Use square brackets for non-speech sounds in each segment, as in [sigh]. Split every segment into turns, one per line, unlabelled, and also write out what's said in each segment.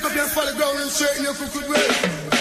break up your follow ground and straighten your crooked way.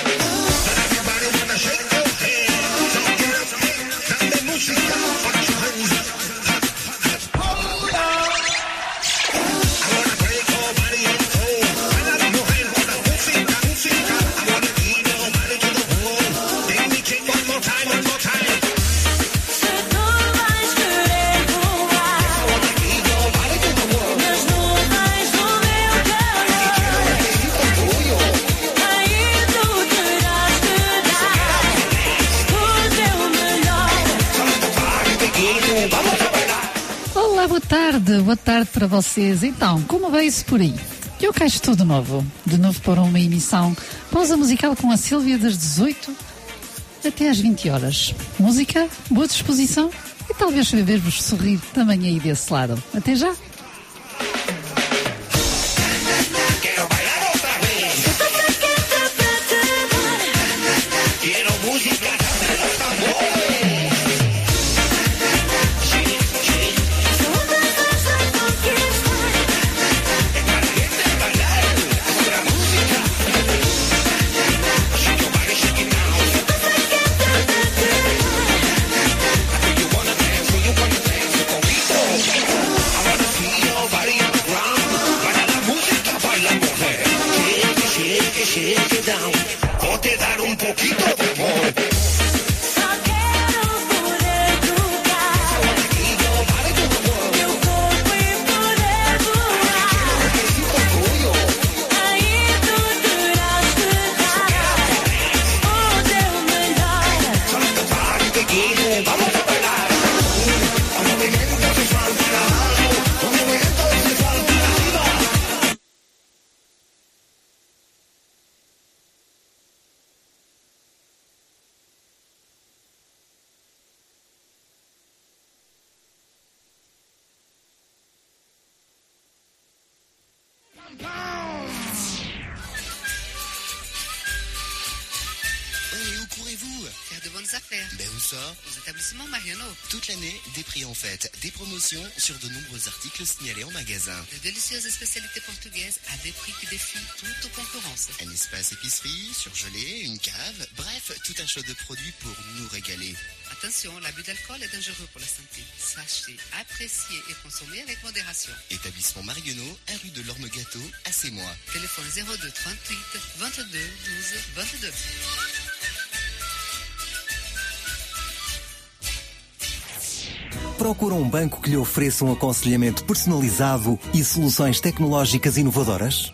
Boa tarde para vocês. Então, como vai isso por aí? Eu cá estou de novo, de novo para uma emissão pausa musical com a Sílvia das 18 até às 20 horas. Música, boa disposição e talvez ver-vos sorrir também aí desse lado. Até já!
De
produits pour nous régaler.
Attention, l'abus d'alcool est dangereux pour la santé. Sachez apprécier et consommer avec modération.
Établissement Marionneau, un rue de l'Orme Gâteau, à moi.
Téléphone 02 38 22 12 22.
Procura um banco que lhe ofereça um aconselhamento personalizado e soluções tecnológicas inovadoras?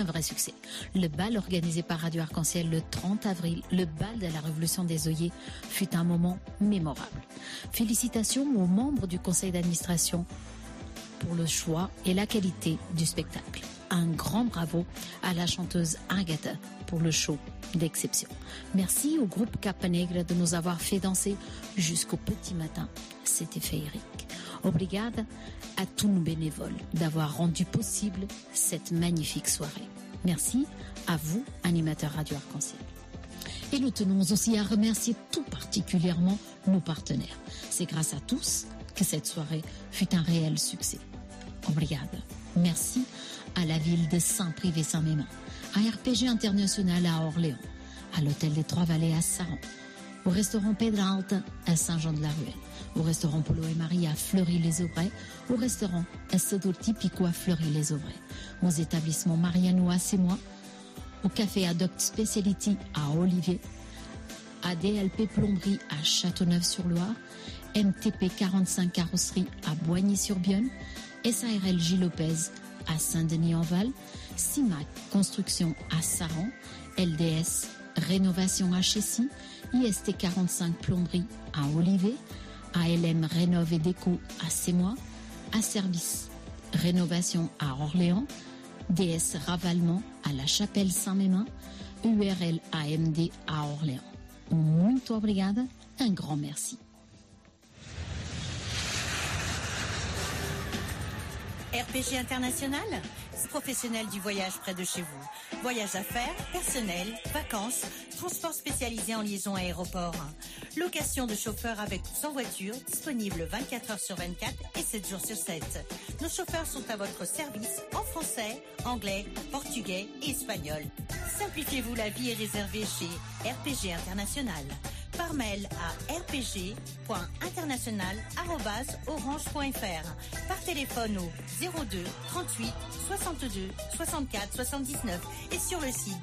Un vrai succès. Le bal organisé par Radio Arc-en-Ciel le 30 avril, le bal de la Révolution des œillets, fut un moment mémorable. Félicitations aux membres du conseil d'administration pour le choix et la qualité du spectacle. Un grand bravo à la chanteuse Agatha pour le show d'exception. Merci au groupe Capanegre de nous avoir fait danser jusqu'au petit matin. C'était féerique. Obrigada à tous nos bénévoles d'avoir rendu possible cette magnifique soirée. Merci à vous, animateurs Radio Arc-en-Ciel. Et nous tenons aussi à remercier tout particulièrement nos partenaires. C'est grâce à tous que cette soirée fut un réel succès. Merci à la ville de Saint-Privé-Saint-Mémin, à RPG International à Orléans, à l'hôtel des Trois-Vallées à Saran, au restaurant Pedra à Saint-Jean-de-la-Ruelle, au restaurant Polo et Marie à Fleury-les-Aubrais, au restaurant Assador Typico à Fleury-les-Aubrais, aux établissements Mariano à Sémois, au café Adopt Speciality à Olivier, à DLP Plomberie à Châteauneuf-sur-Loire, MTP 45 Carrosserie à Boigny-sur-Bienne, SARL J. Lopez à Saint-Denis-en-Val, CIMAC Construction à Saran, LDS Rénovation à Chessy, IST 45 Plomberie à Olivet, ALM Rénove et Déco à Sémois, à Service Rénovation à Orléans, DS Ravalement à la Chapelle Saint-Mémin, URL AMD à Orléans. Muito obrigada, un grand merci.
RPG International, professionnel du voyage près de chez vous. Voyage affaires, personnel, vacances, transport spécialisé en liaison aéroport. Location de chauffeurs avec ou sans voiture, disponible 24 heures sur 24 et 7 jours sur 7. Nos chauffeurs sont à votre service en français, anglais, portugais et espagnol. Simplifiez-vous la vie et réservez chez RPG International par mail à rpg.international.orange.fr, par téléphone au 02 38 62 64 79 et sur le site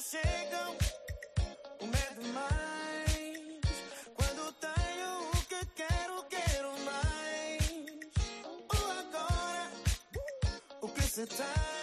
chegam, o medo mais. Quando tenho o que quero, quero mais. O agora, o que se tem. Tá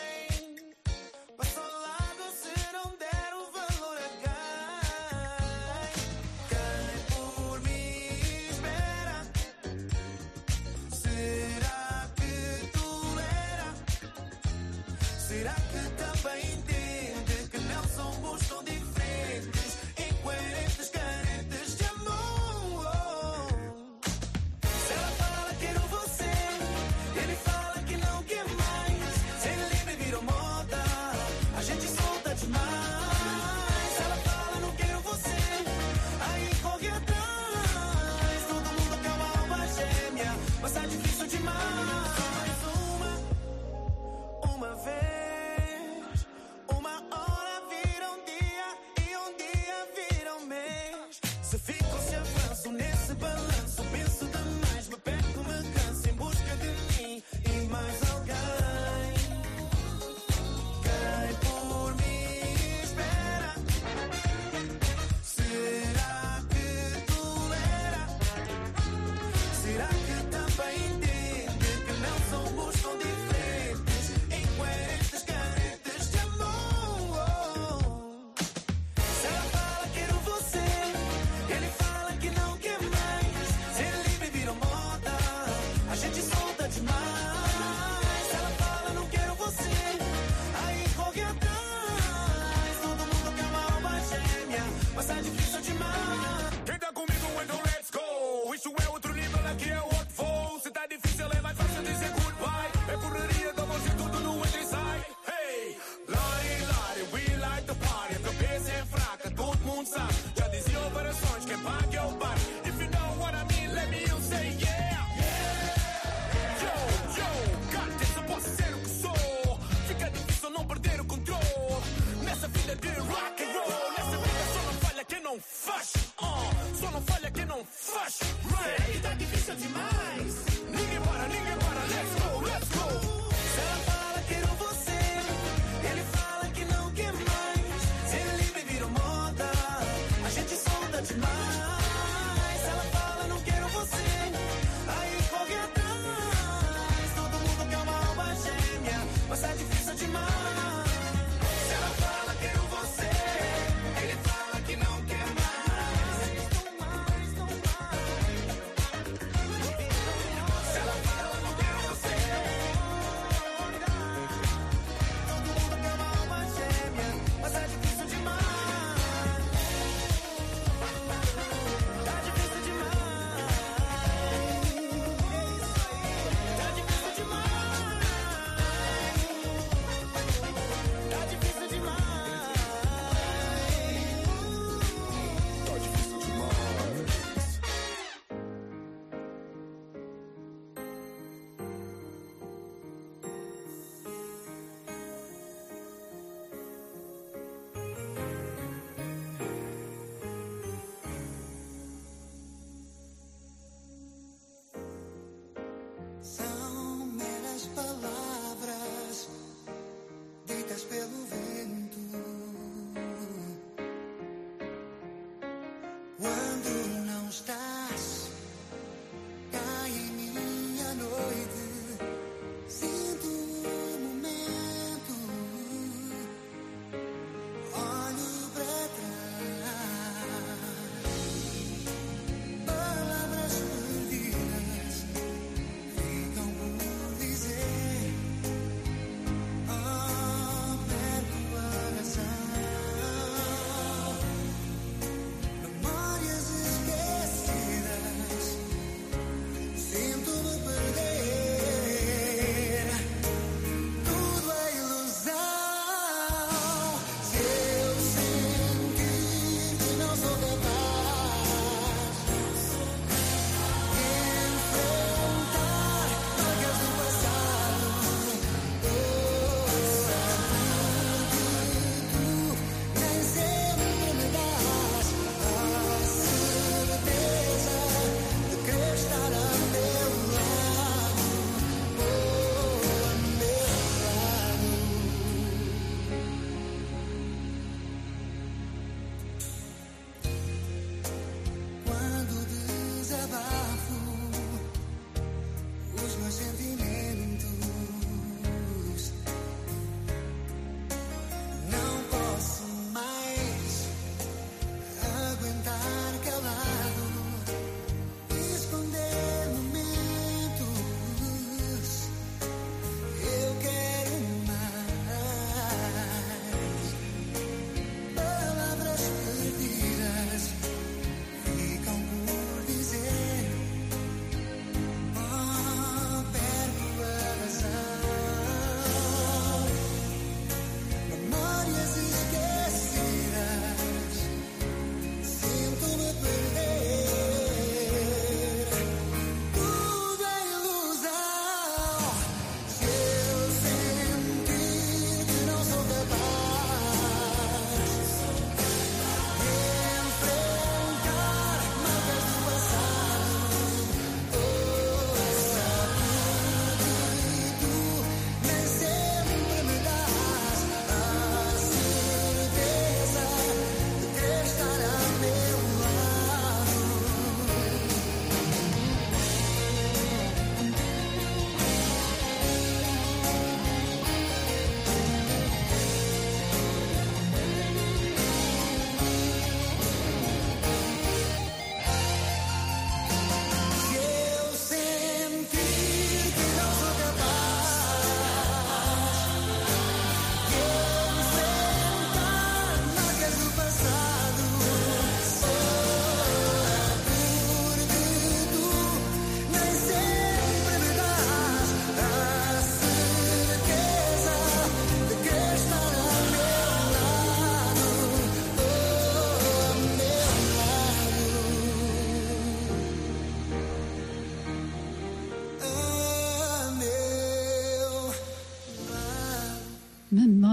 pelo vento.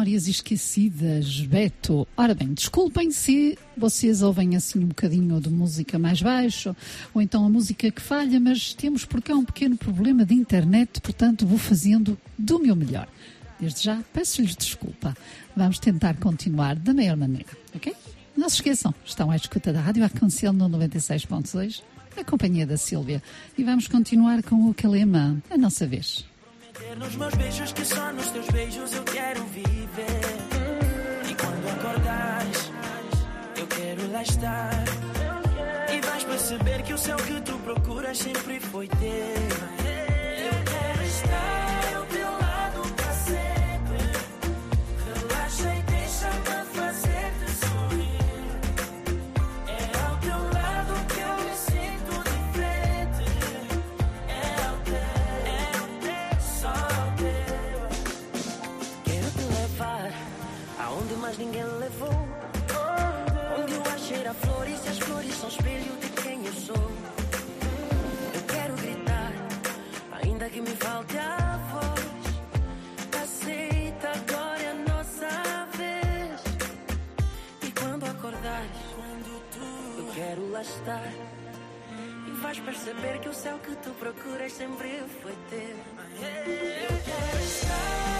Memórias esquecidas,
Beto. Ora bem, desculpem se vocês ouvem assim um bocadinho de música mais baixo, ou então a música que falha, mas temos por cá um pequeno problema de internet, portanto vou fazendo do meu melhor. Desde já, peço-lhes desculpa. Vamos tentar continuar da melhor maneira, ok? Não se esqueçam, estão à escuta da Rádio Arcancel no 96.2, na companhia da Sílvia. E vamos continuar com o Calema, a nossa vez.
Nos meus beijos que só nos teus beijos eu quero viver. Lá estar. E vais perceber que o céu que tu procuras sempre foi teu. Eu quero estar são espelho de quem eu sou. Eu quero gritar, ainda que me falte a voz. Aceita agora a nossa vez. E quando acordares, quando tu eu quero lá estar. E vais perceber que o céu que tu procuras sempre foi teu. Eu quero estar.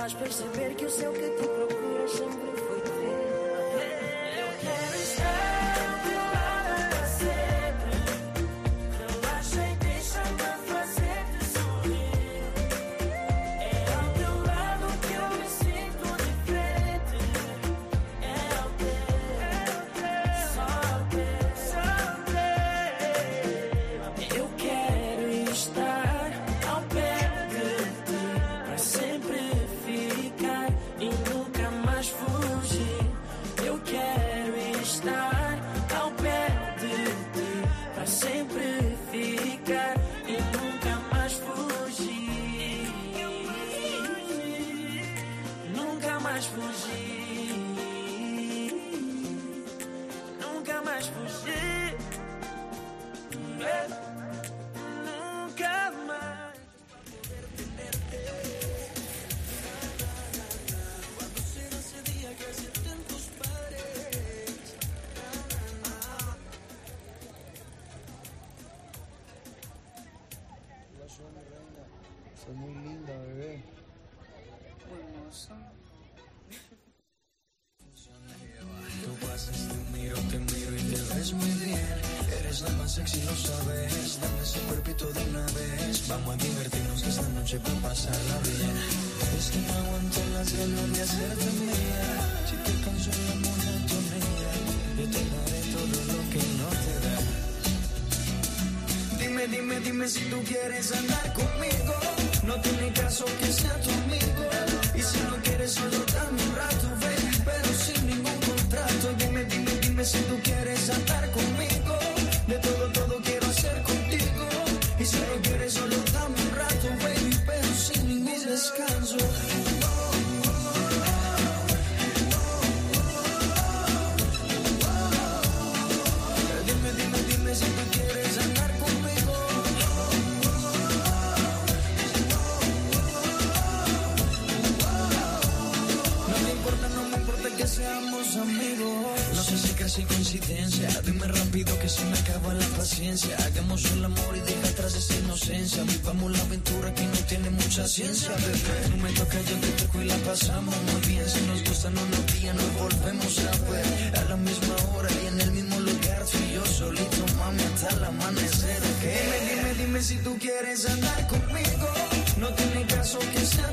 faz perceber que o céu que te procura é sempre
distancia, vivamos la aventura que no tiene mucha ciencia, bebé. Tú me tocas, yo te toco y la pasamos muy bien. Si nos gustan unos días, nos volvemos a ver. A la misma hora y en el mismo lugar, tú y yo solito, mami, hasta el amanecer. ¿qué? Dime, dime, dime si tú quieres andar conmigo. No tiene caso que sea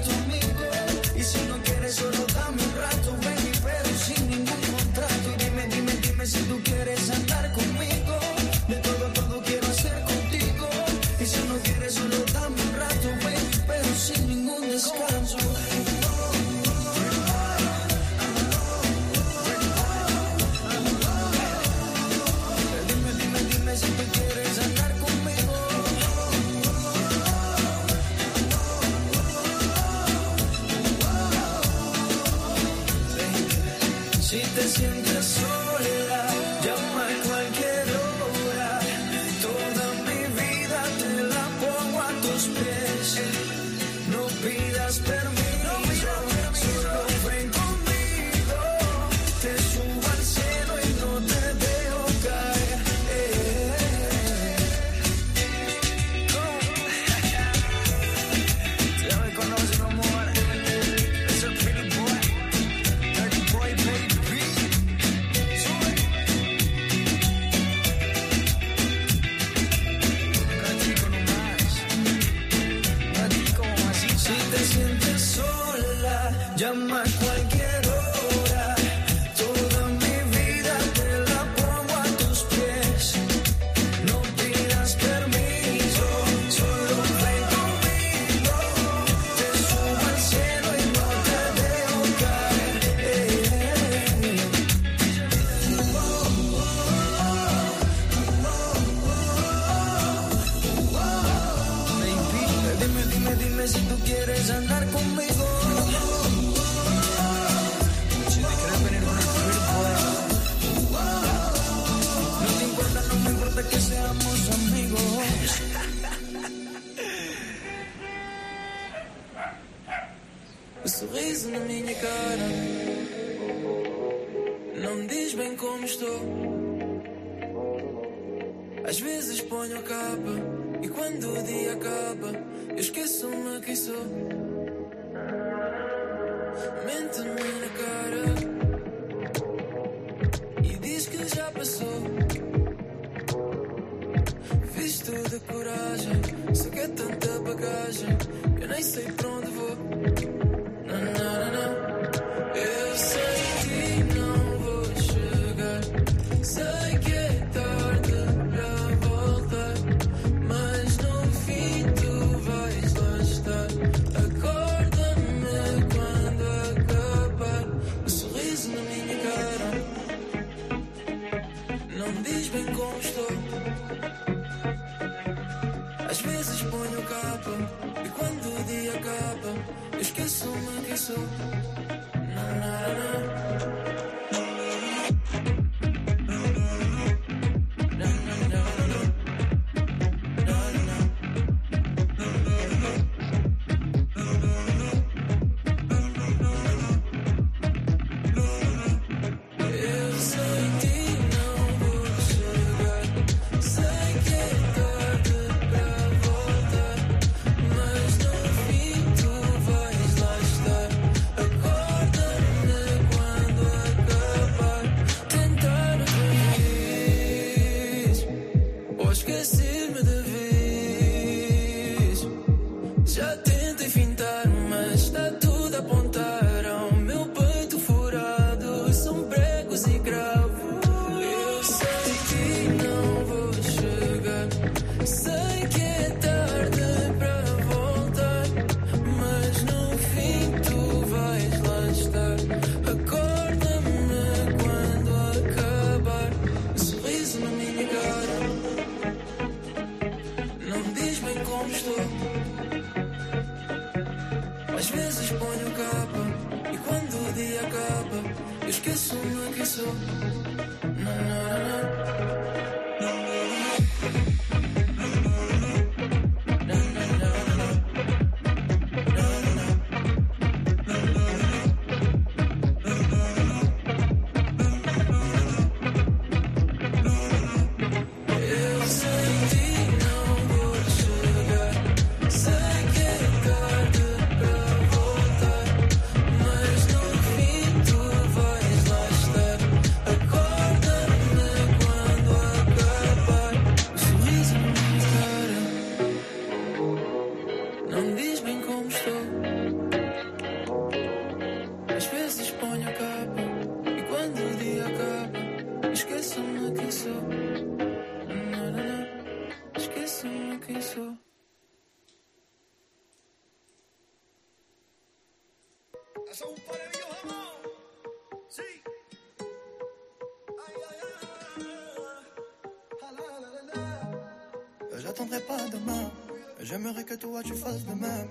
J'aimerais que toi tu fasses de même.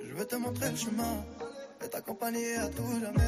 Je veux te montrer le chemin et t'accompagner à tout jamais.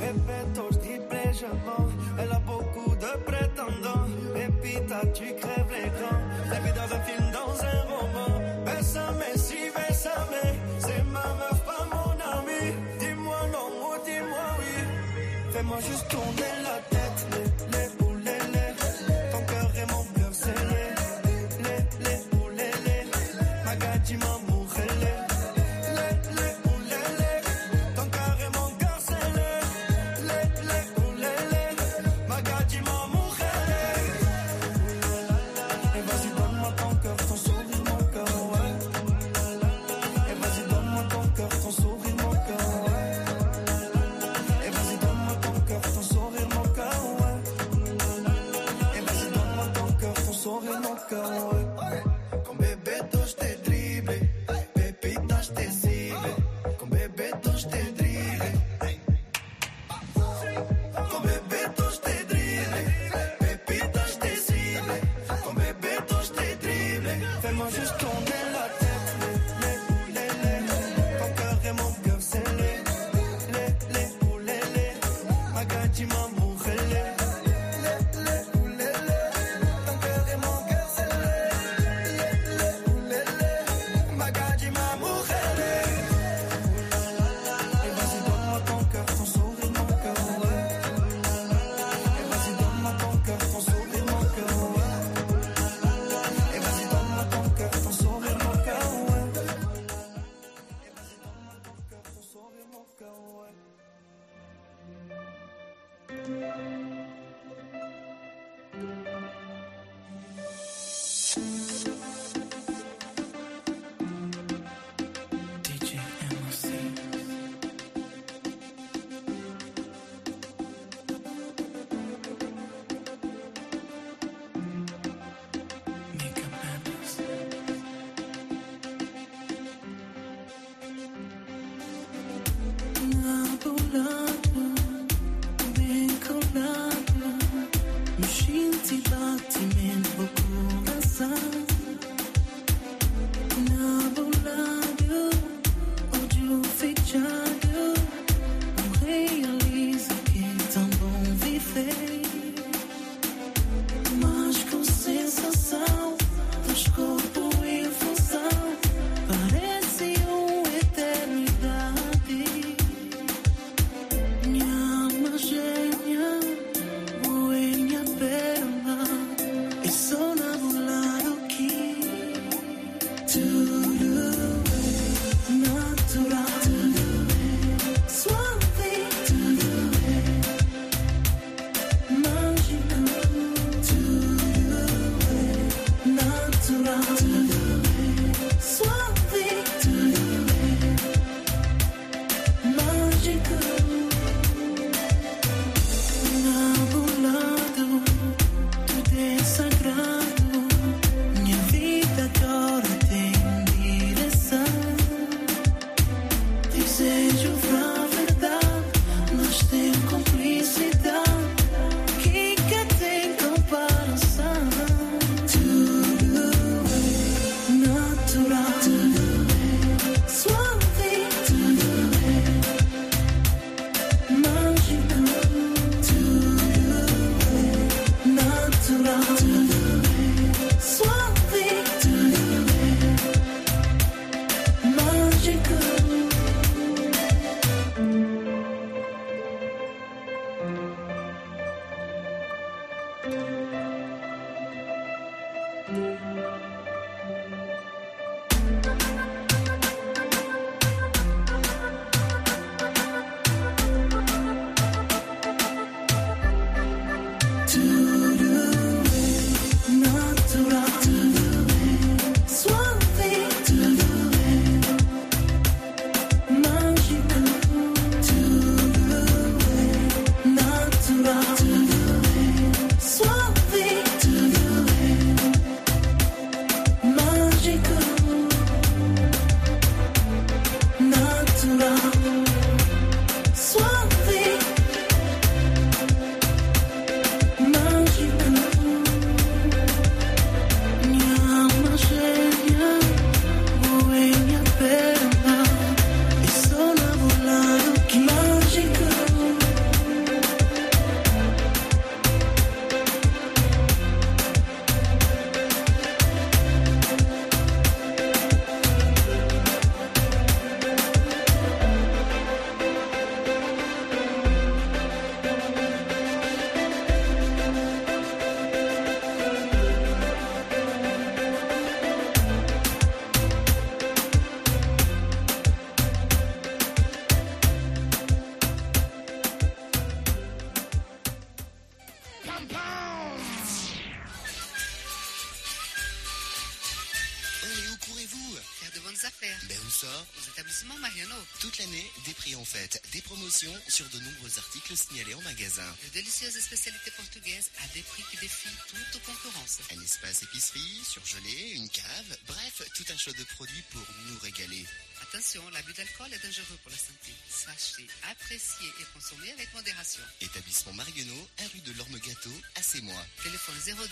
Répète, je. Elle a beaucoup de prétendants. Et puis tu crèves l'écran. T'es mis dans un film, dans un roman. Bessame, si, bessame. C'est ma meuf, pas mon ami. Dis-moi non ou dis-moi oui. Fais-moi juste tourner la tête.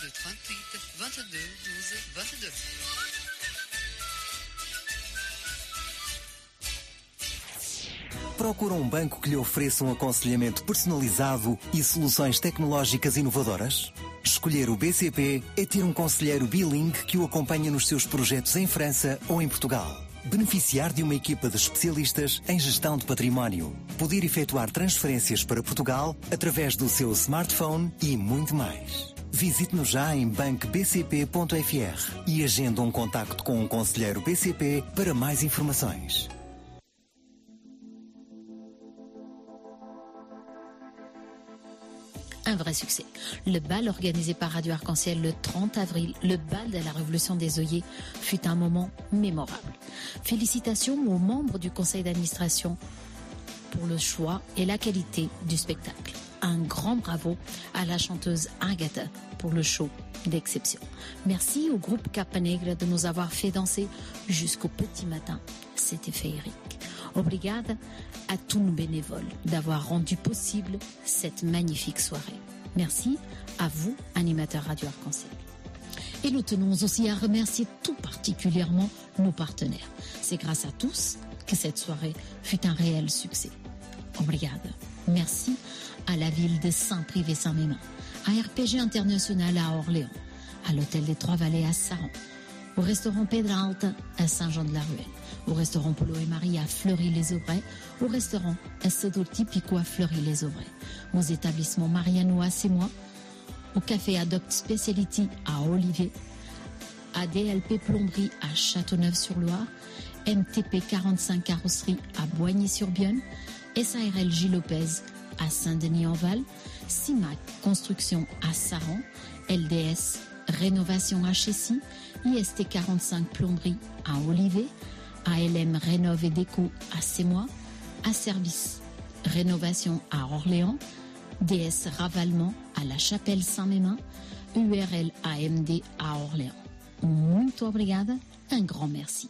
02 38 22 12 22.
Procura um banco que lhe ofereça um aconselhamento personalizado e soluções tecnológicas inovadoras? Escolher o BCP é ter um conselheiro bilingue que o acompanha nos seus projetos em França ou em Portugal. Beneficiar de uma equipa de especialistas em gestão de património. Poder efetuar transferências para Portugal através do seu smartphone e muito mais. Visite-nos já em bancobcp.fr e agenda um contacto com um conselheiro BCP para mais informações.
un vrai succès. Le bal organisé par Radio Arc-en-Ciel le 30 avril, le bal de la Révolution des œillets, fut un moment mémorable. Félicitations aux membres du conseil d'administration pour le choix et la qualité du spectacle. Un grand bravo à la chanteuse Agatha pour le show d'exception. Merci au groupe Capanegre de nous avoir fait danser jusqu'au petit matin. C'était féerique. Obrigada à tous nos bénévoles d'avoir rendu possible cette magnifique soirée. Merci à vous, animateurs Radio Arc-en-Ciel. Et nous tenons aussi à remercier tout particulièrement nos partenaires. C'est grâce à tous que cette soirée fut un réel succès. Obrigada. Merci à la ville de Saint-Privé-Saint-Mémin, à RPG International à Orléans, à l'hôtel des Trois-Vallées à Saran, au restaurant Pedralta à Saint-Jean-de-la-Ruelle, au restaurant Polo et Marie à Fleury-les-Aubrais, au restaurant Assedo Tipico à Fleury-les-Aubrais, aux établissements Mariano à Sémois, au café Adopt Speciality à Olivier, à DLP Plomberie à Châteauneuf-sur-Loire, MTP 45 Carrosserie à Boigny-sur-Bionne, SARL J. Lopez à Saint-Denis-en-Val, CIMAC Construction à Saran, LDS Rénovation à Chessy, IST 45 Plomberie à Olivet, ALM Rénove et Déco à Sémois, Service Rénovation à Orléans, DS Ravalement à La Chapelle Saint-Mémin, URL AMD à Orléans. Muito obrigada, un grand merci.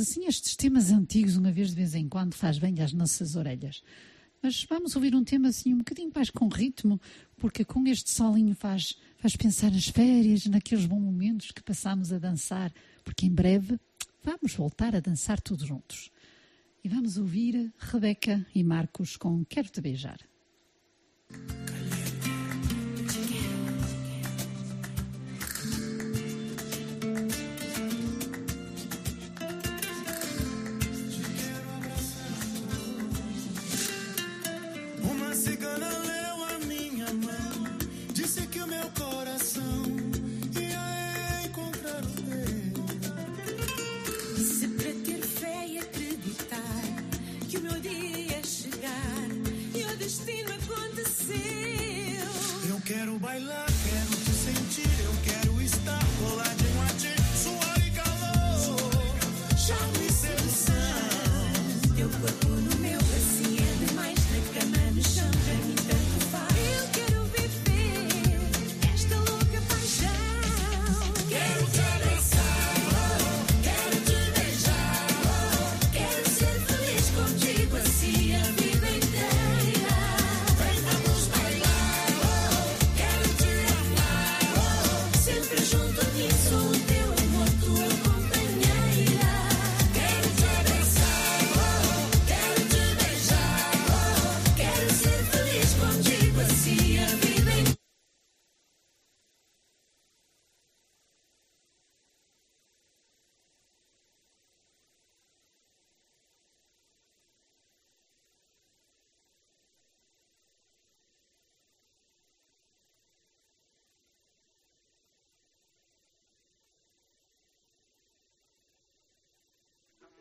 Assim estes temas antigos, uma vez de vez em quando, faz bem às nossas orelhas. Mas vamos ouvir um tema assim um bocadinho mais com ritmo, porque com este solinho faz, faz pensar nas férias, naqueles bons momentos que passamos a dançar, porque em breve vamos voltar a dançar todos juntos. E vamos ouvir Rebeca e Marcos com Quero Te Beijar.
Cigana leu a minha mão, disse que o meu coração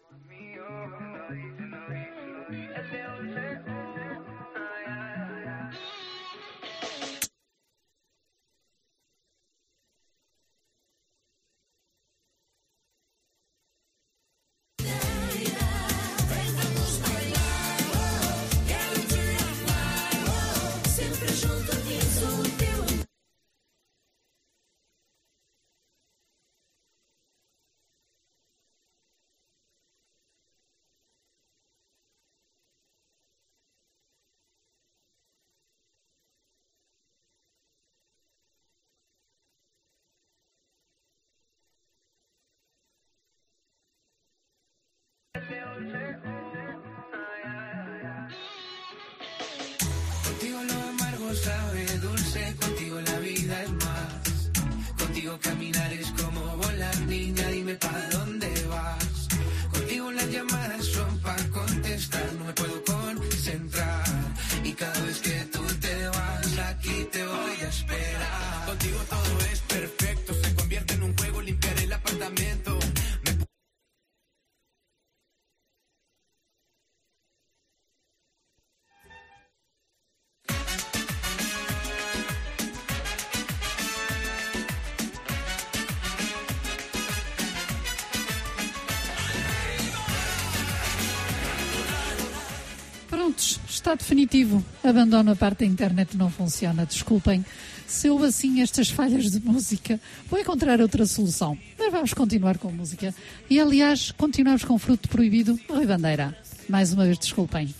Quero
caminar es como volar, niña, dime para dónde
definitivo. Abandono a parte da internet, não funciona. Desculpem. Se houve assim estas falhas de música, vou encontrar outra solução. Mas vamos continuar com música. E aliás, continuamos com Fruto Proibido, Rui Bandeira. Mais uma vez, desculpem.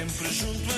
Sempre junto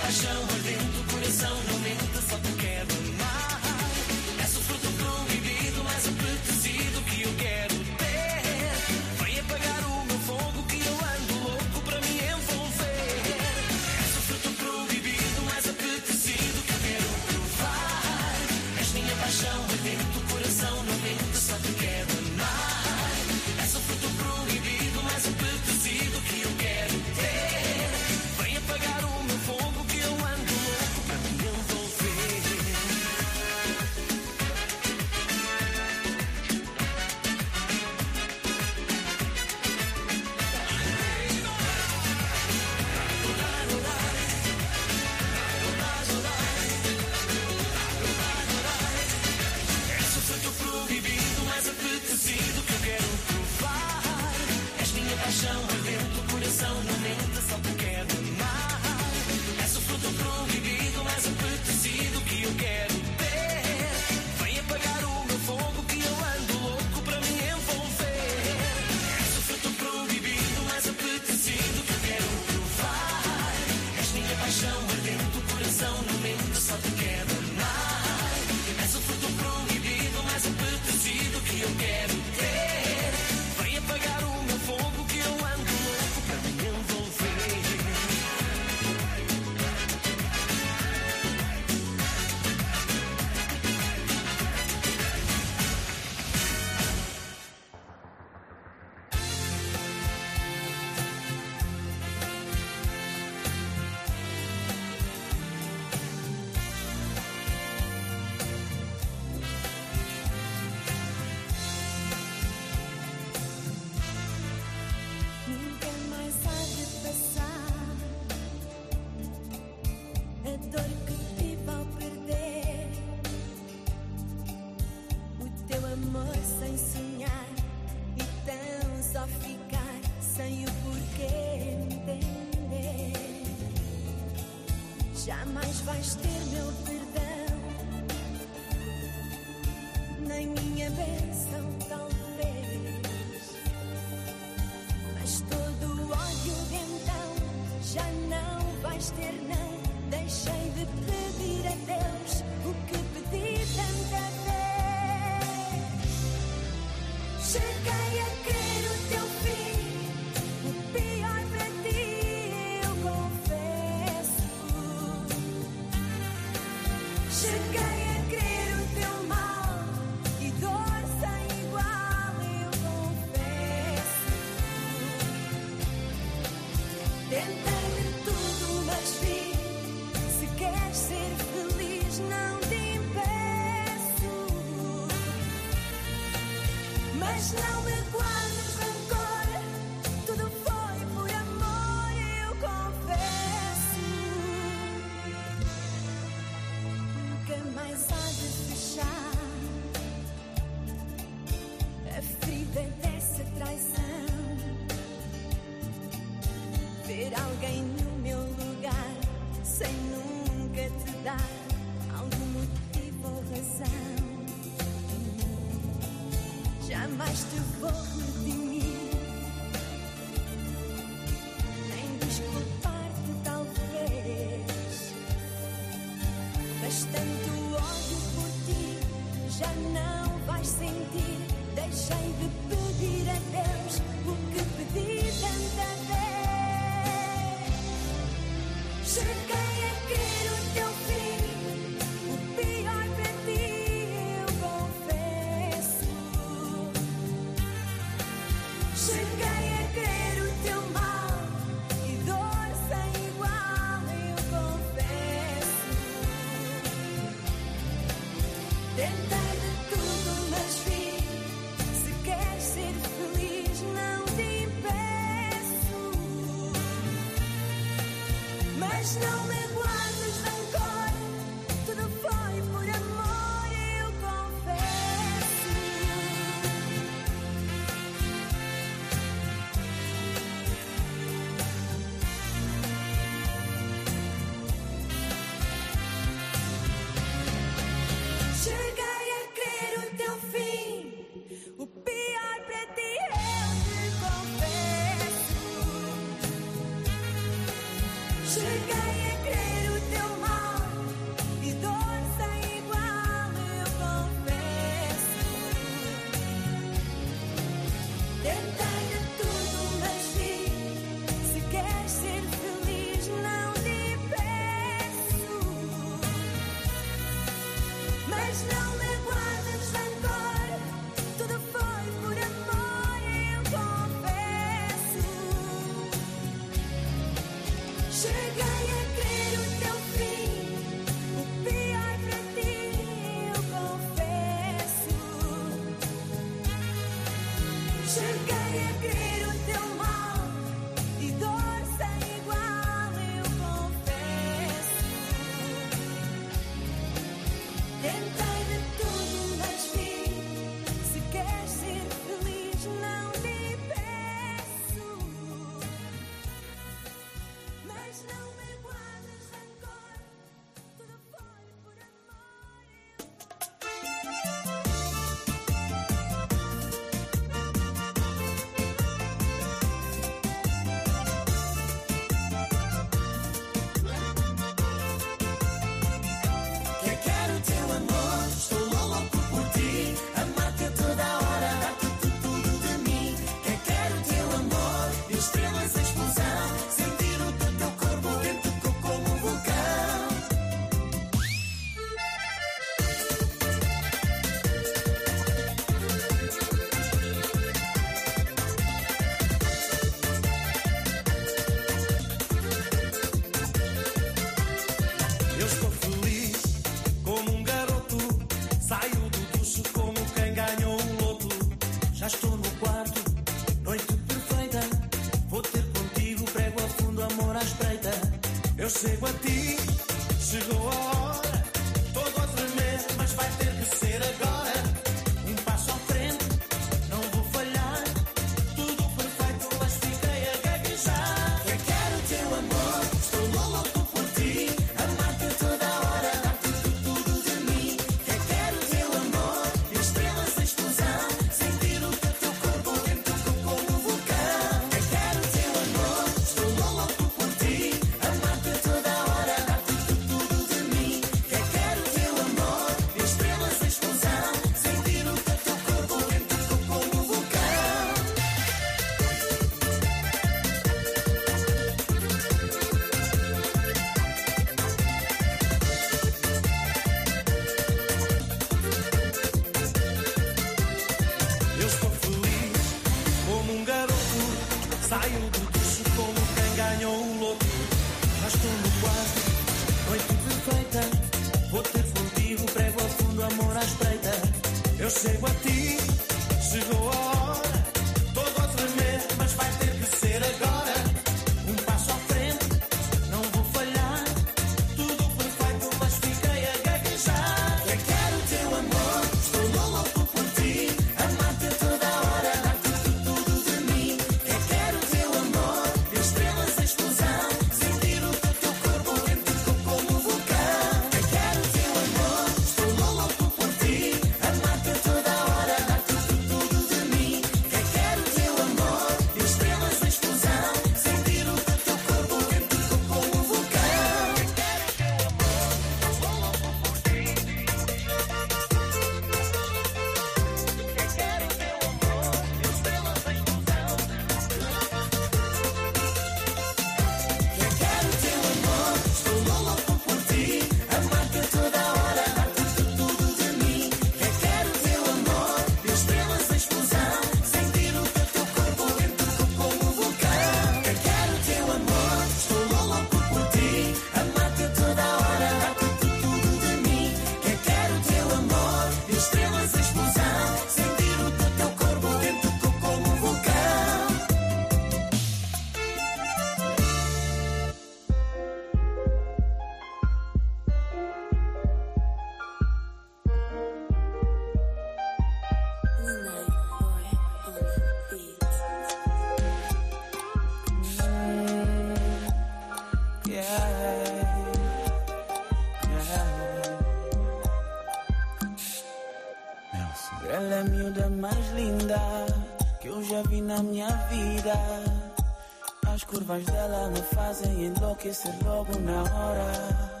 As curvas dela me fazem enlouquecer logo na hora.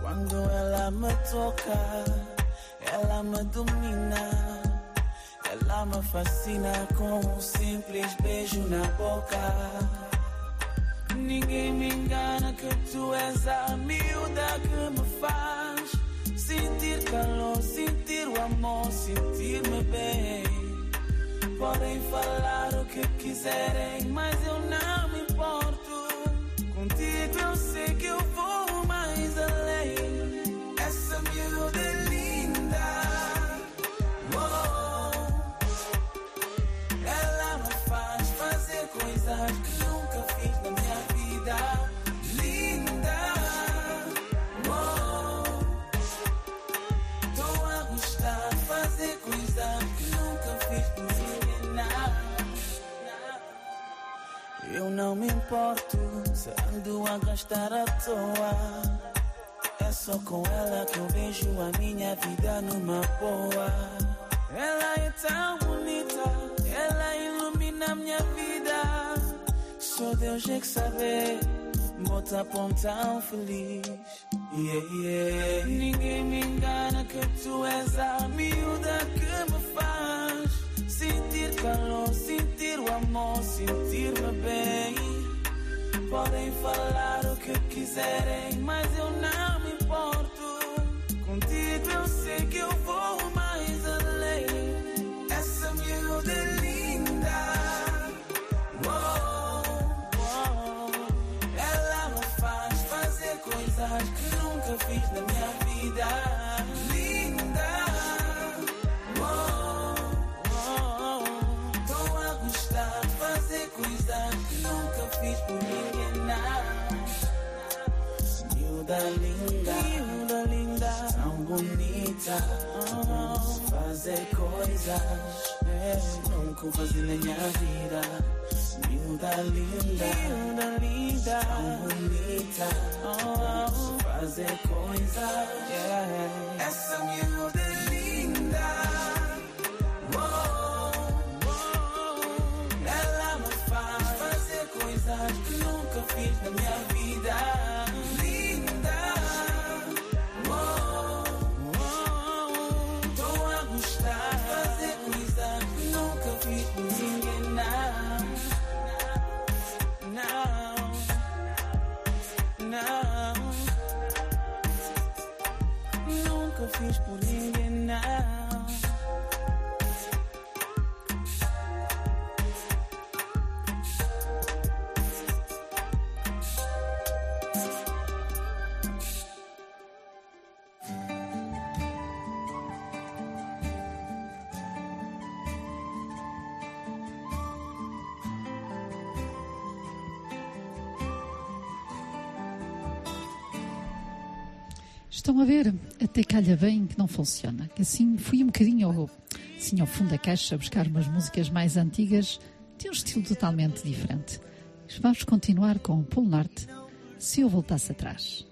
Quando ela me toca, ela me domina. Ela me fascina com um simples beijo na boca. Ninguém me engana que tu és a miúda que me faz sentir calor, sentir o amor, sentir-me bem. Podem falar o que quiserem, mas eu não gastar à toa. É só com ela que eu vejo a minha vida numa boa. Ela é tão bonita, ela ilumina minha vida. Só Deus é que sabe, bota pão tão feliz. Yeah, yeah. Ninguém me engana que tu és a Podem falar o que quiserem, mas eu não me importo. Contigo eu sei que eu vou mais além. Essa miúda é linda. Oh, oh. Ela me faz fazer coisas que nunca fiz na minha vida. Miúda linda, miúda linda, tão bonita. Oh, fazer coisas que nunca fazer na minha vida. Miúda linda, miúda linda, tão bonita. Oh, fazer coisas. Essa miúda
Até calha bem que não funciona. Que Assim fui um bocadinho ao, assim, ao fundo da caixa buscar umas músicas mais antigas de um estilo totalmente diferente. Vamos continuar com o Polo Norte, se eu voltasse atrás.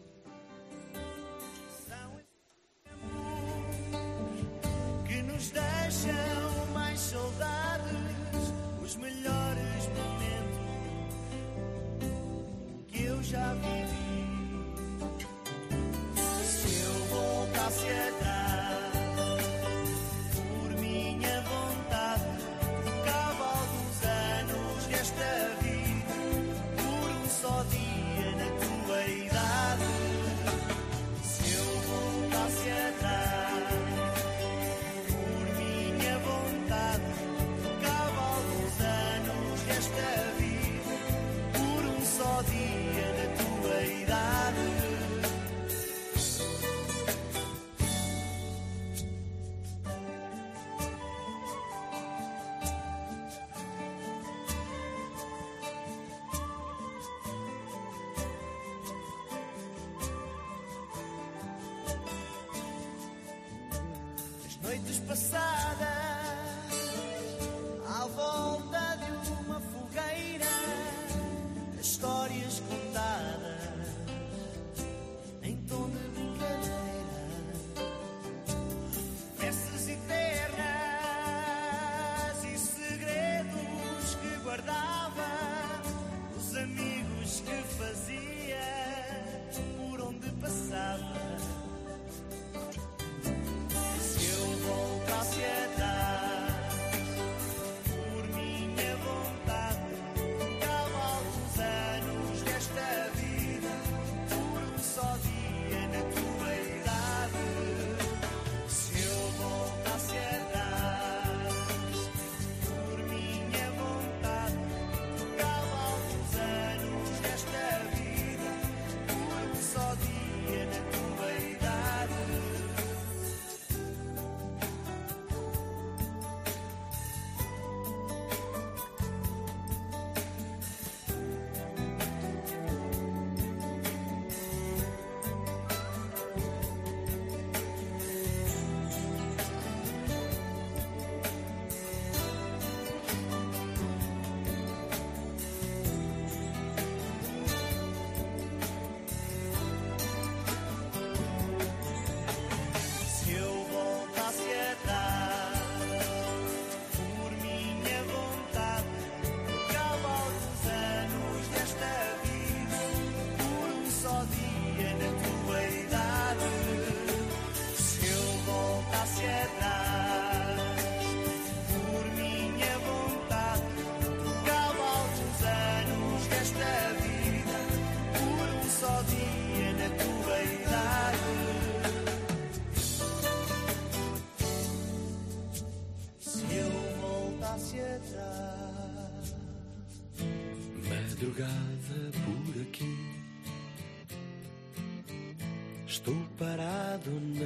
já vivi.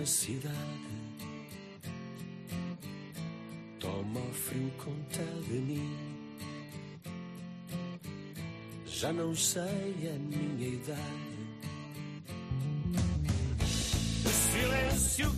cidade. Toma frio conta de mim. Já não sei a minha idade. O silêncio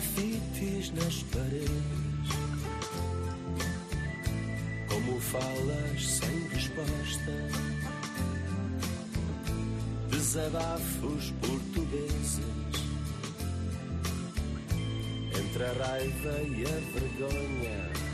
grafites nas paredes. Como falas sem resposta, desabafos portugueses. Entre a raiva e a vergonha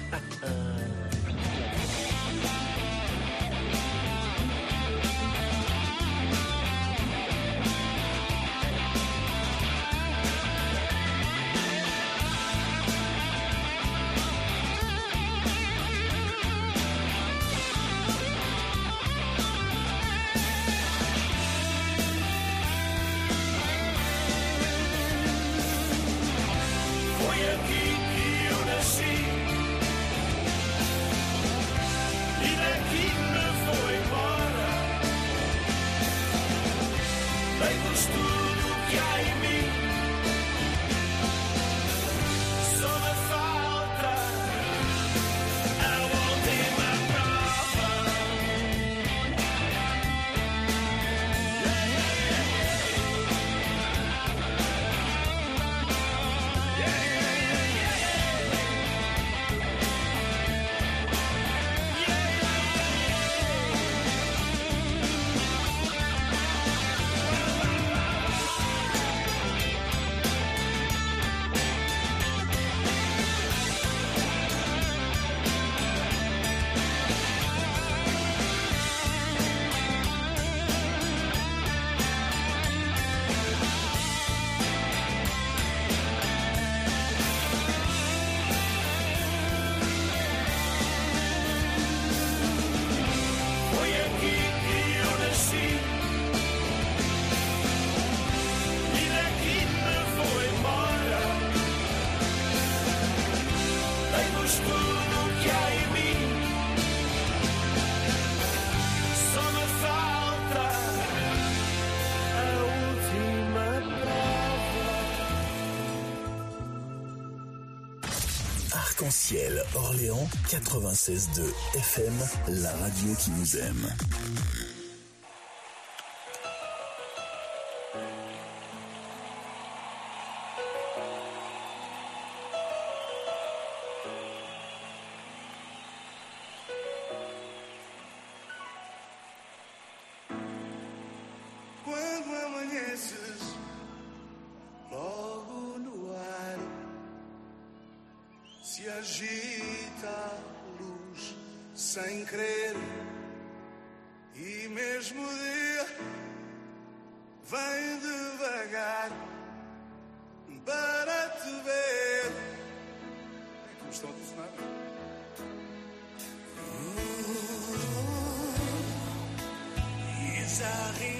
ciel Orléans 96.2 FM, la radio qui nous aime.
s'arrête.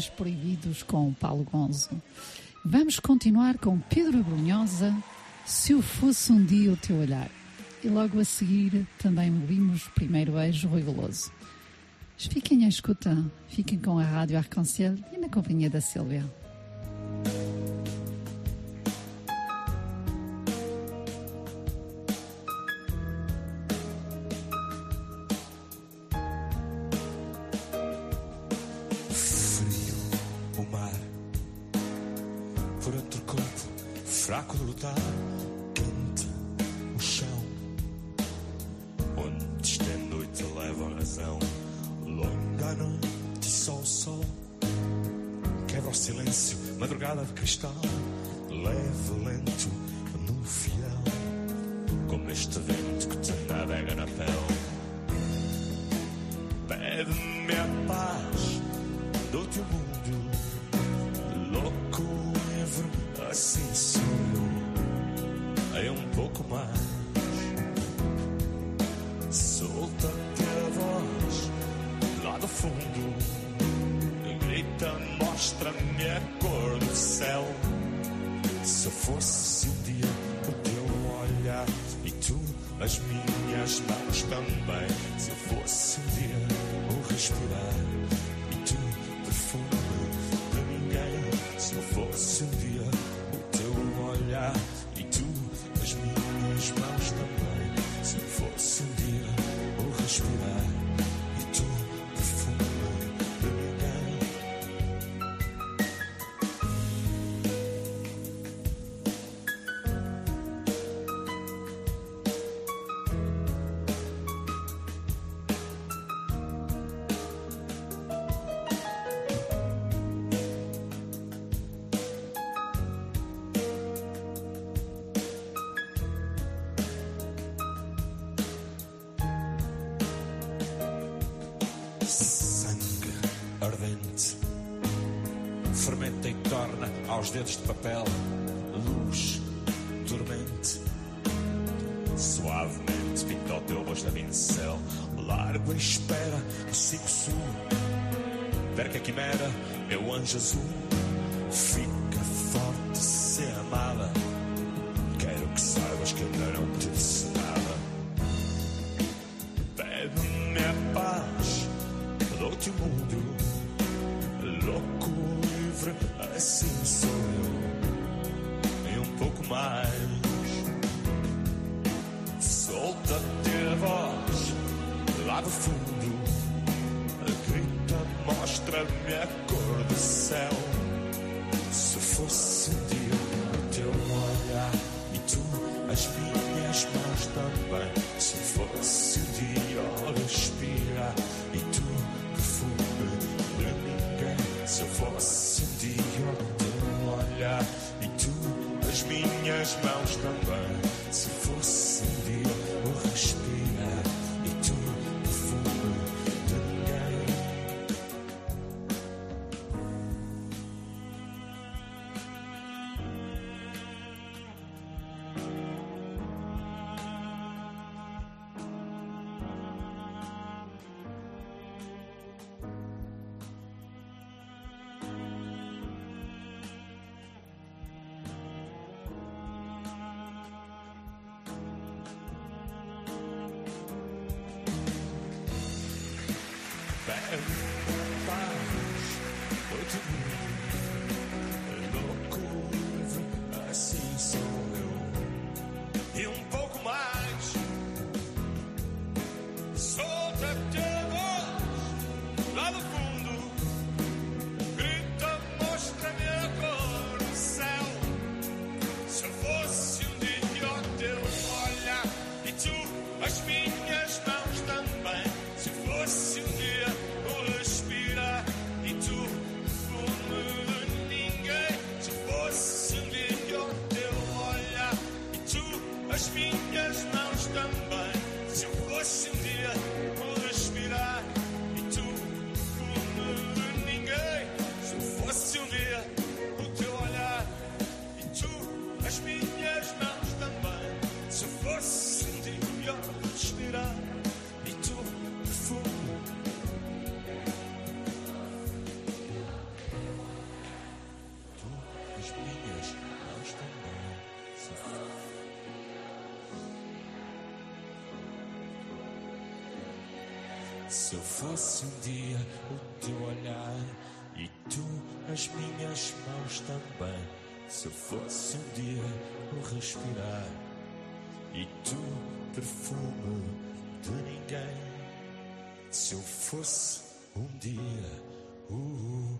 Jardins Proibidos com Paulo Gonzo. Vamos continuar com Pedro Brunhosa, Se eu fosse um dia o teu olhar. E logo a seguir também ouvimos o primeiro ex Rui Veloso. Fiquem à escuta, fiquem com a Rádio Arconcel e na companhia da Silvia.
fraco do lutar, quente o chão, onde estende noite leva a razão, longa noite só o sol, quebra o silêncio, madrugada de cristal, leve lento aos dedos de papel, luz dormente. Suavemente pinta o teu rosto a pincel, largo a espera, sigo sul. Perca a quimera, meu anjo azul. fosse um dia o respirar e tu perfume de ninguém. Se eu fosse um dia o
uh,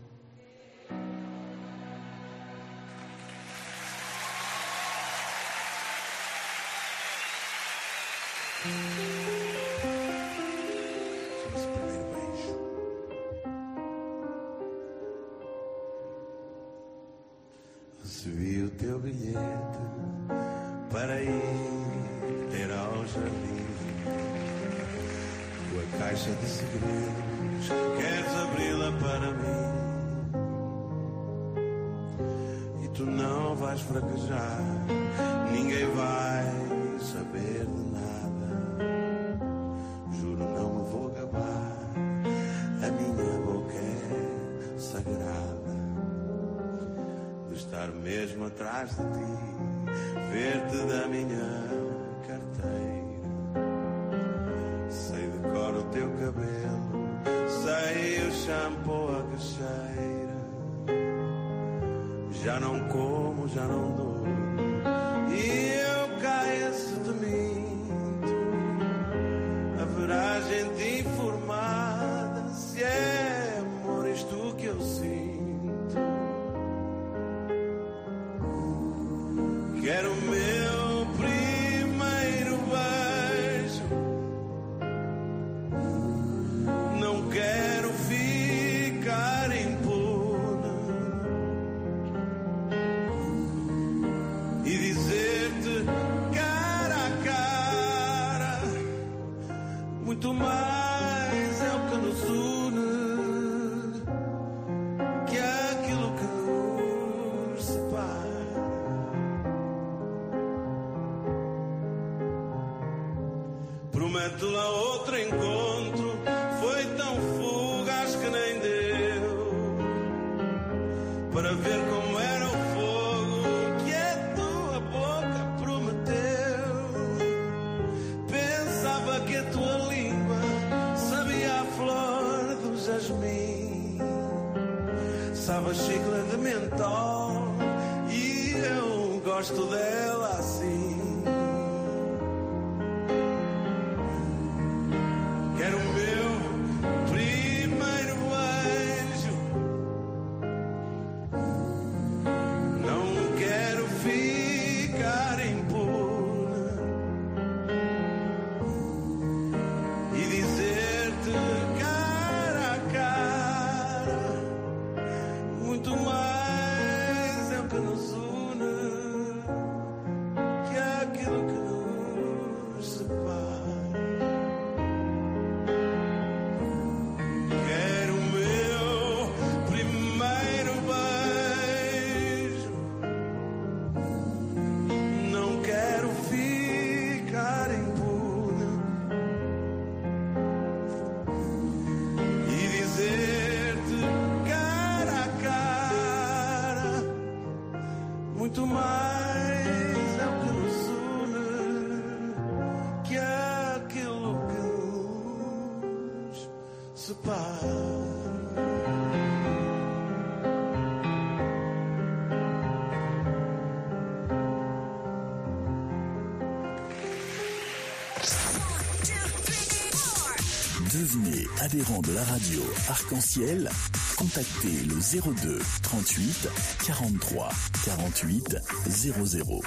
adhérent de la radio Arc-en-Ciel, contactez le 02 38 43 48 00.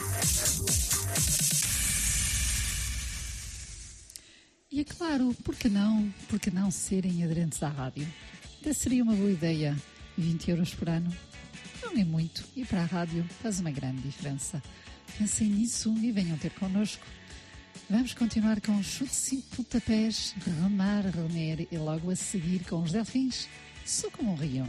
E é claro, por que não, por que não serem aderentes à rádio? Até seria uma boa ideia. 20 euros por ano não é muito e para a rádio faz uma grande diferença. Pensem nisso e venham ter connosco. Vamos continuar com o chute cinco pontapés, remar, remer e logo a seguir com os delfins,
Sou como um riam.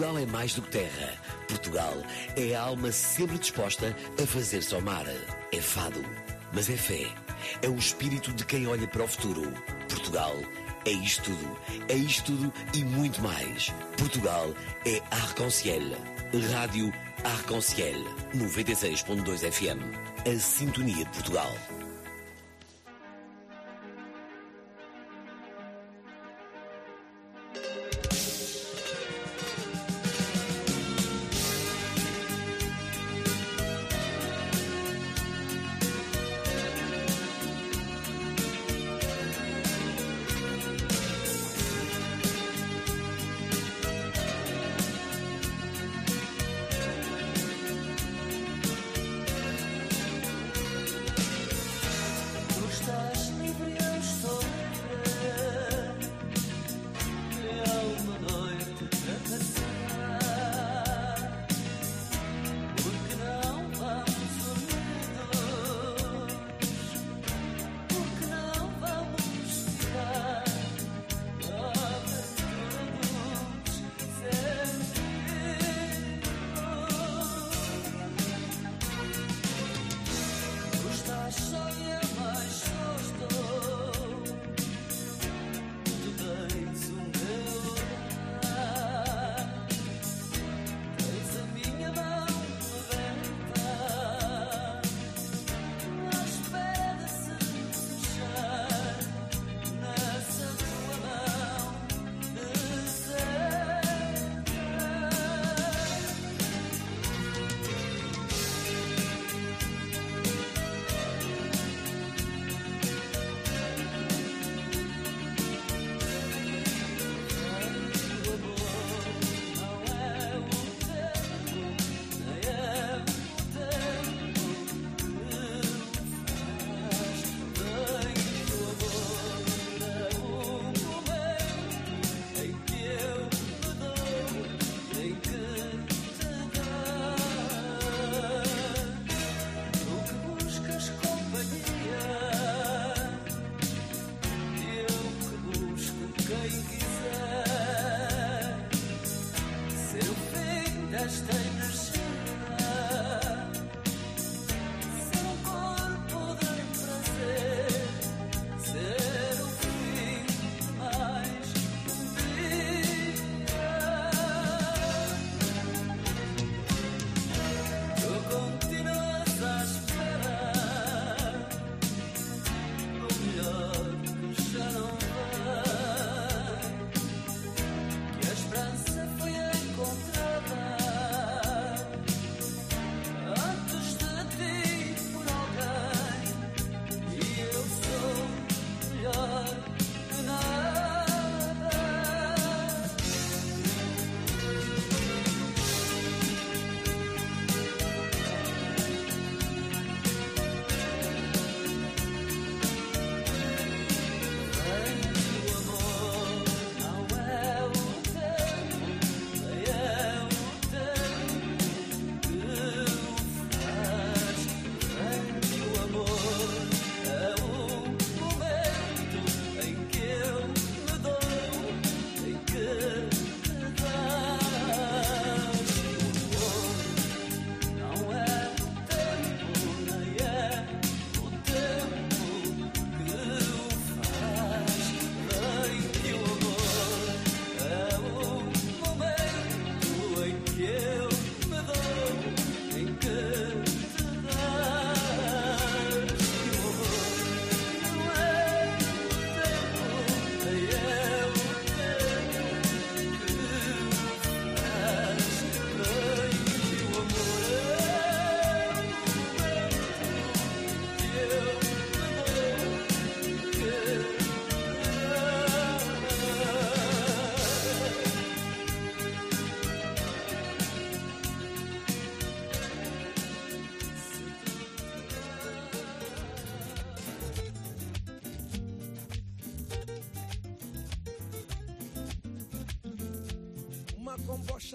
Portugal é mais do que terra. Portugal é a alma sempre disposta a fazer somar. É fado, mas é fé. É o espírito de quem olha para o futuro. Portugal é isto tudo. É isto tudo e muito mais. Portugal é Arconciel. Rádio Arconciel. 96.2 FM. A Sintonia de Portugal.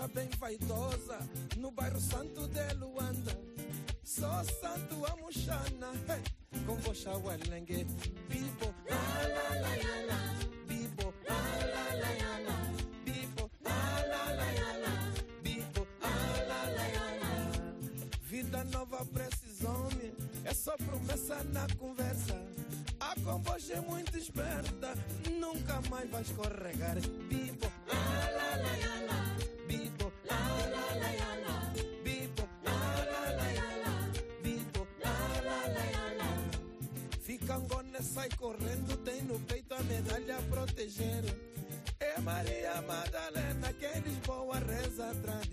Bem vaidosa no bairro Santo de Luanda. Só Santo Amuxana, hey. combocha Walengue, Bibo, la la la la la, Bibo, la la la la la, Bibo, la la la la la, Bibo, la la la la la. Vida nova pra esses homens, é só promessa na conversa. A combocha é muito esperta, nunca mais vai escorregar.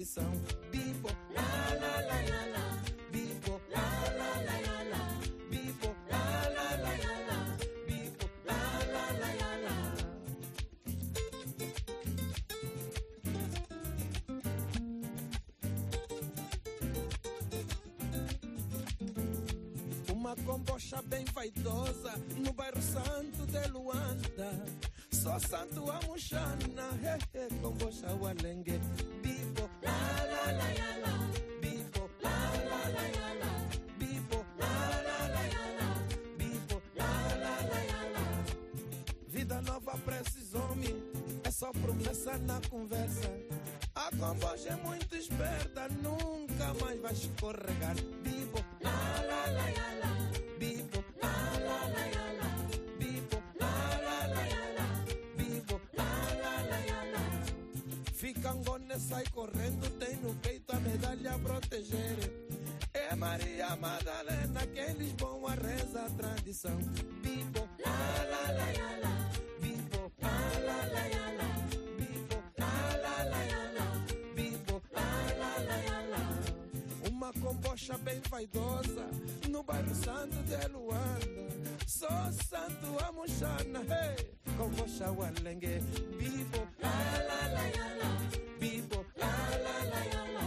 A tradição. Bibo, la la la la la, Bibo, la la la la la, Bibo, la la la la la, Bibo, la la la la la. Uma combocha bem vaidosa no bairro Santo de Luanda. Só Santo Amuxana, he, [laughs] he, combocha Walengue. Bibo, promessa na conversa. A combocha é muito esperta, nunca mais vai escorregar. Bibo, la la la la la. Bibo, la la la la la. La la la la la. Bibo, la la la la la. Fica angona, sai correndo, tem no peito a medalha a proteger. É Maria Madalena que em Lisboa reza a tradição. De Luanda. Só Santo Amuxana, hey, combocha Walengue. Bibo, la la la la la. Bibo, la la la la la.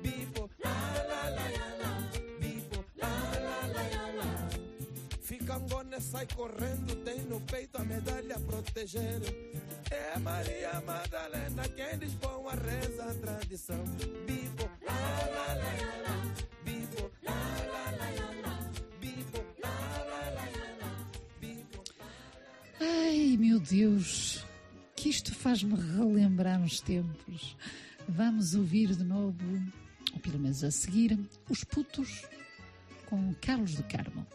Bibo, la la la la la. Bibo, la la la la la. Fica angona, sai correndo, tem no peito a medalha a proteger. É Maria Madalena que em Lisboa reza a tradição. Bibo,
Ai, meu Deus, que isto faz-me relembrar uns tempos Vamos ouvir de novo, ou pelo menos a seguir, Os Putos com Carlos do Carmo.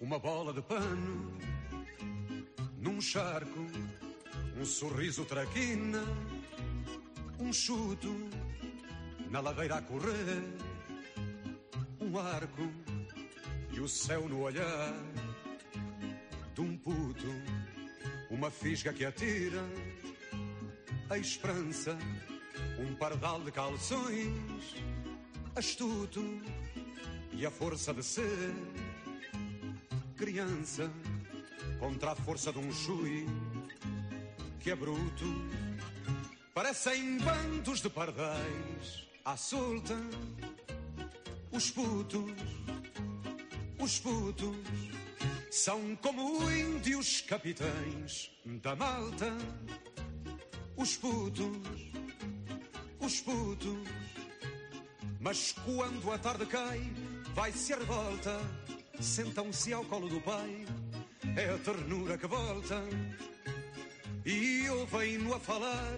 Uma bola de pano num charco, um sorriso traquina, um chuto na ladeira a correr, arco e o céu no olhar de um puto, uma fisga que atira a esperança, um pardal de calções astuto e a força de ser criança contra a força de um chui que é bruto. Parecem bandos de pardais à solta. Os putos, os putos, são como índios capitães da malta. Os putos, os putos, mas quando a tarde cai, vai-se a revolta sentam-se ao colo do pai, é a ternura que volta. E ouvem-no a falar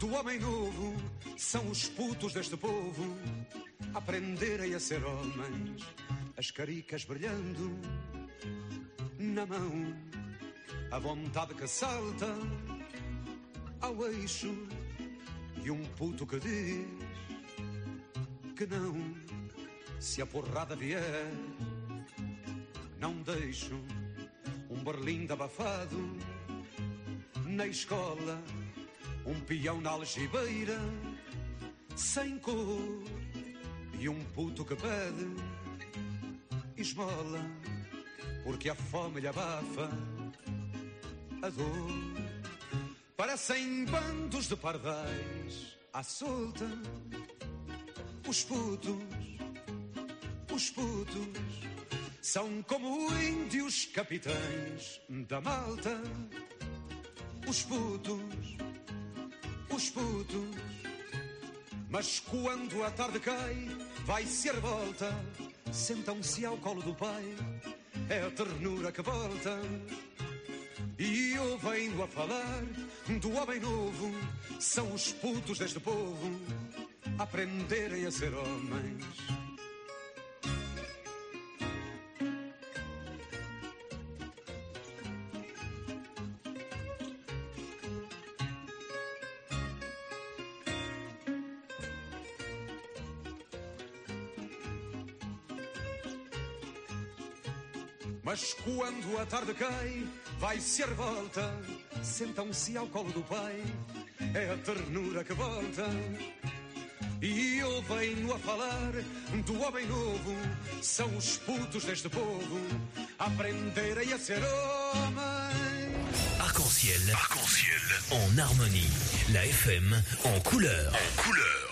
do homem novo, são os putos deste povo, aprenderem a ser homens, as caricas brilhando na mão, a vontade que salta ao eixo, e um puto que diz que não, se a porrada vier não deixo um berlindo abafado na escola, um peão na algibeira, sem cor, e um puto que pede esmola, porque a fome lhe abafa a dor. Parecem bandos de pardais à solta, os putos, os putos são como índios capitães da malta. Os putos, os putos. Mas quando a tarde cai, vai-se a revolta. Sentam-se ao colo do pai, é a ternura que volta. E ouvem-no a falar do homem novo, são os putos deste povo, aprenderem a ser homens. Quando a tarde cai, vai-se a revolta, sentam-se ao colo do pai, é a ternura que volta. E ouvem-no a falar do homem novo, são os putos deste povo, aprenderem a ser homem.
Arc-en-ciel. Arc-en-ciel. En harmonie. La FM en couleur. En couleur.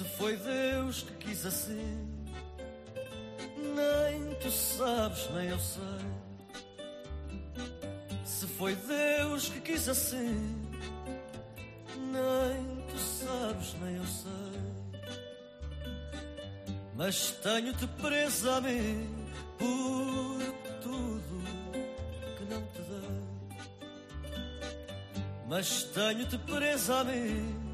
se foi Deus que
quis assim. Nem tu sabes, nem eu sei. Se foi Deus que quis assim. Nem tu sabes, nem eu sei. Mas tenho-te presa a mim por tudo que não te dei. Mas tenho-te presa a mim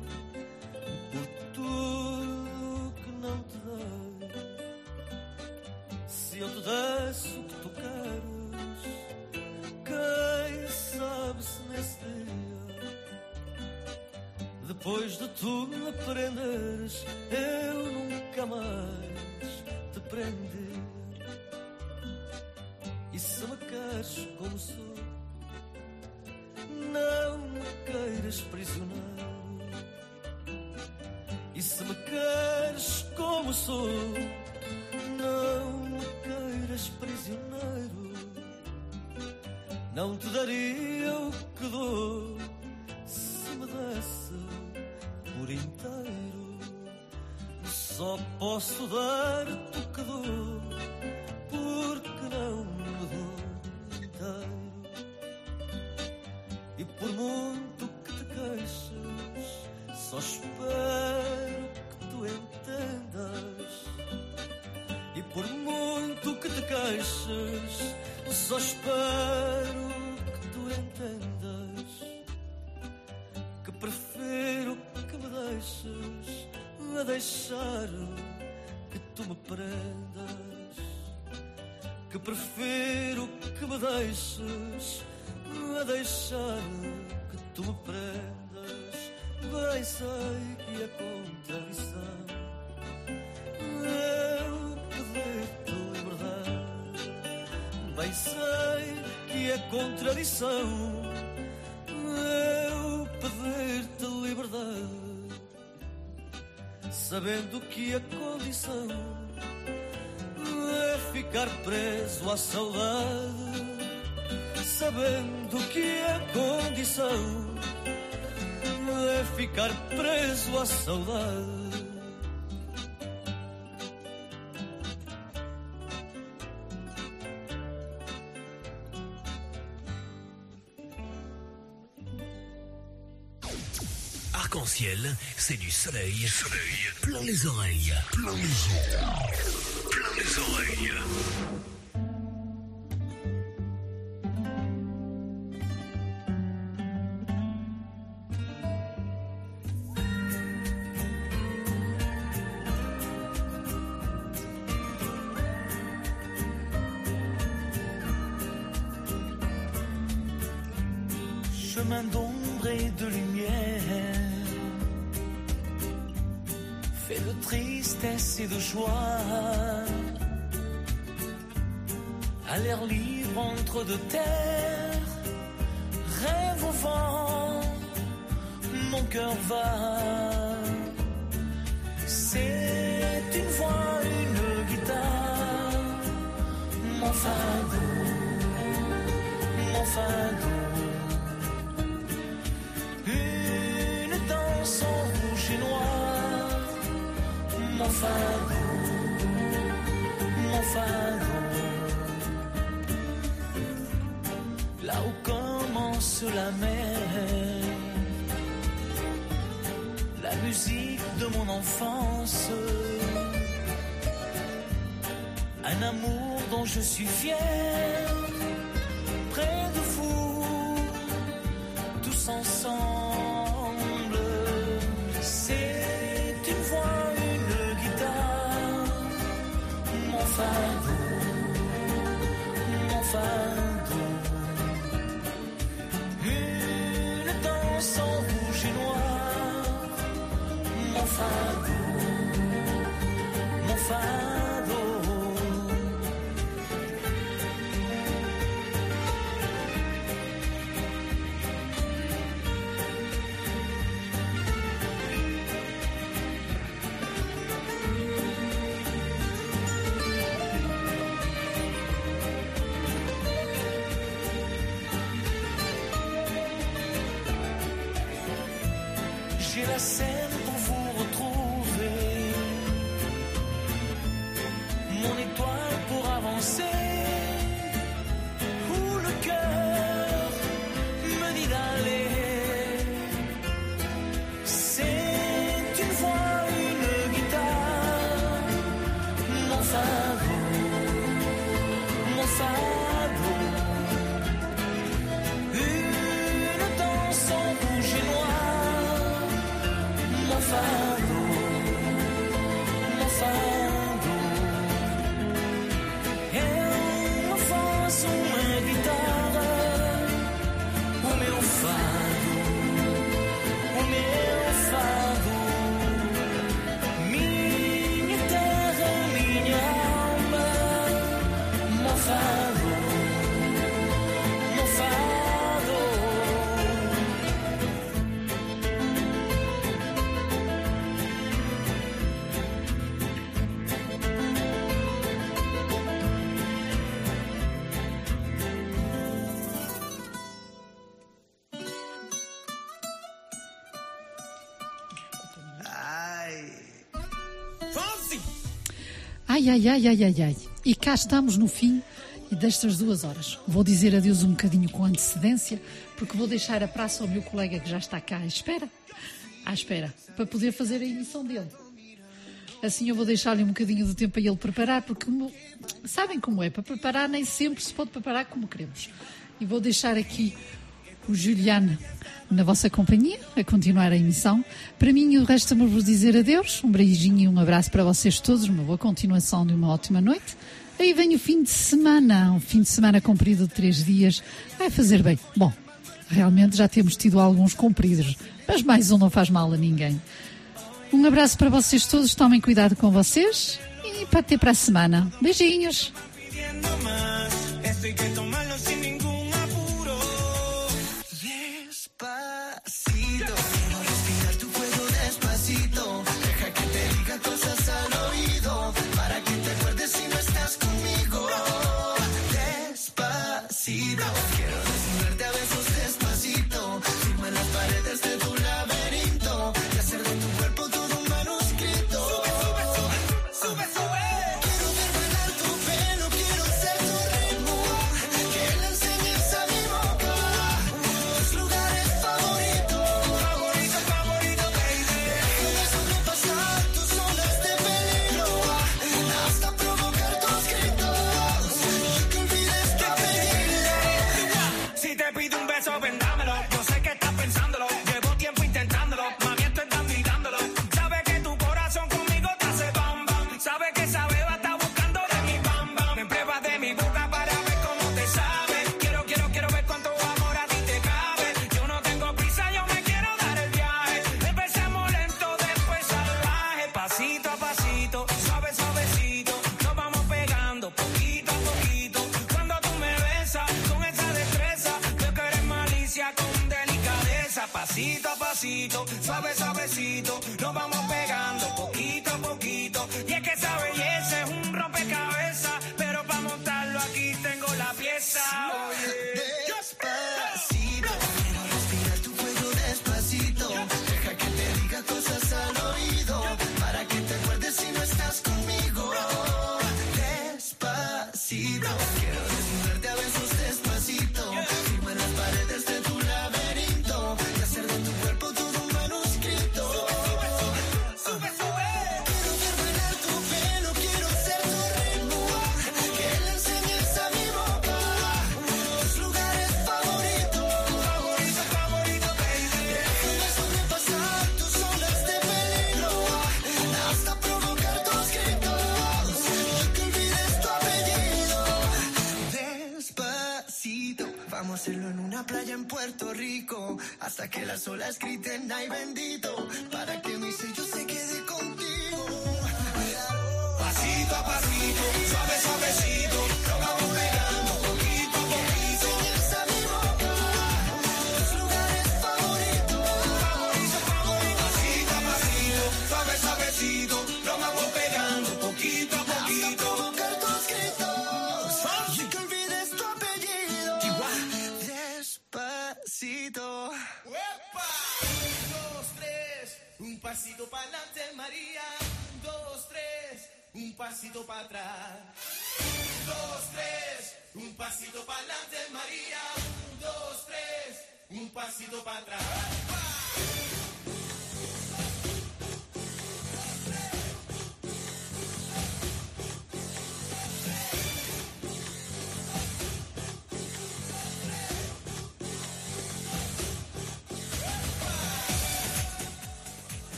é contradição. Eu pedir-te liberdade. Sabendo que a condição é ficar preso à saudade. Sabendo que a condição é ficar preso à saudade.
C'est du soleil. Soleil. Plein les oreilles. Plein les oreilles. Plein les oreilles.
chemin d'ombre et de lumière, de tristesse et de joie, à l'air libre entre deux terres, rêve au vent, mon cœur va. C'est une voix, une guitare, mon fardeau, mon fardeau. Mon fardeau, mon fardeau. Là où commence la mer, la musique de mon enfance, un amour dont je suis fier, My father.
Ai, ai, ai, ai, ai, ai. E cá estamos no fim destas duas horas. Vou dizer adeus um bocadinho com antecedência, porque vou deixar a praça ao meu colega que já está cá à espera, à espera, para poder fazer a emissão dele. Assim eu vou deixar-lhe um bocadinho de tempo a ele preparar, porque sabem como é, para preparar nem sempre se pode preparar como queremos. E vou deixar aqui o Juliano na vossa companhia, a continuar a emissão. Para mim, o resto é me vos dizer adeus, um beijinho e um abraço para vocês todos, uma boa continuação de uma ótima noite. Aí vem o fim de semana, um fim de semana comprido de três dias, vai fazer bem. Bom, realmente já temos tido alguns compridos, mas mais um não faz mal a ninguém. Um abraço para vocês todos, tomem cuidado com vocês e para ter para a semana. Beijinhos!